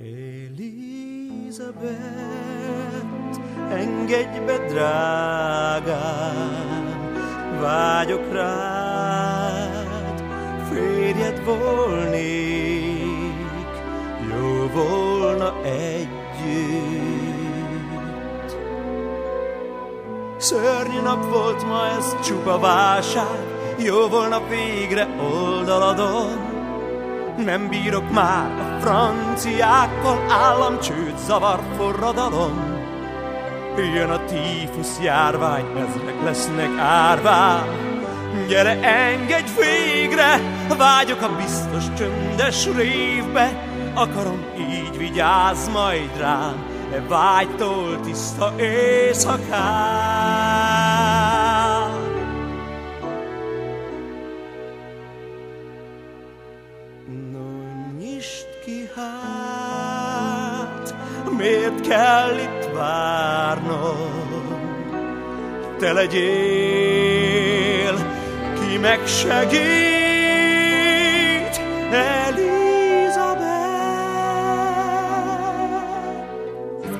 Elizabeth, engedj be drágám, vágyok rád, férjed volnék, jó volna együtt. Szörnyű nap volt ma ez csupa válság, jó volna végre oldaladon, nem bírok már a franciákkal, államcsőd, zavar, forradalom. Jön a tífusz járvány, ezrek lesznek árvá. Gyere, engedj végre, vágyok a biztos csöndes révbe, akarom így vigyázz majd rám, e vágytól tiszta éjszakán. Miért kell itt várnom? Te legyél, ki megsegít, Elizabeth.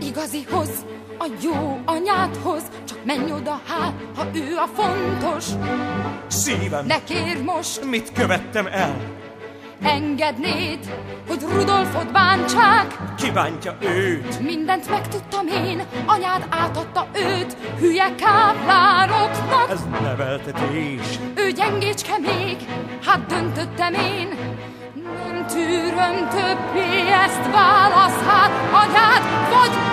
Igazihoz, a jó anyádhoz, csak menj oda hát, ha ő a fontos. Szívem, ne kérj most, mit követtem el? Engednéd, hogy Rudolfot bántsák? Ki bántja őt? Mindent megtudtam én, anyád átadta őt hülye káplároknak. Ez neveltetés. Ő gyengécske még, hát döntöttem én. Nem tűröm többé ezt válasz, hát anyád vagy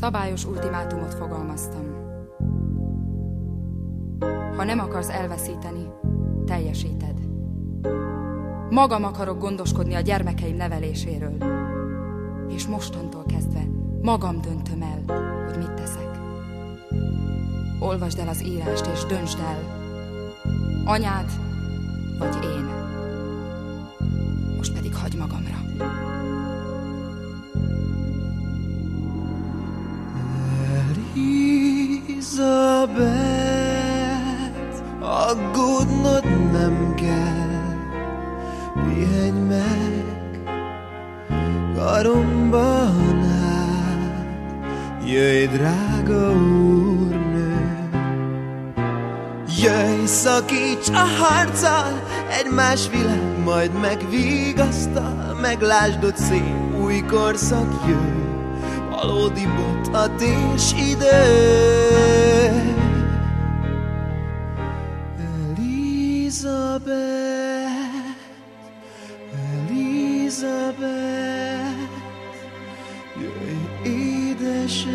Szabályos ultimátumot fogalmaztam. Ha nem akarsz elveszíteni, teljesíted. Magam akarok gondoskodni a gyermekeim neveléséről. És mostantól kezdve magam döntöm el, hogy mit teszek. Olvasd el az írást és döntsd el, anyád vagy én. Most pedig hagy magamra. Elizabeth, aggódnod nem kell, pihenj meg, karomban áll, jöjj drága úrnő. Jöjj, szakíts a harccal, egy más világ majd megvigasztal, meglásd ott szép új korszak jön valódi bothatés ide. Elizabeth, Elizabeth, jöjj édesem.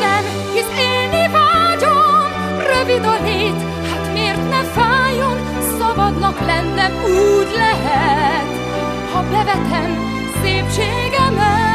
Nem, hisz élni vágyom, rövid a lét, hát miért ne fájjon, szabadnak lennem úgy lehet, ha bevetem szépségemet.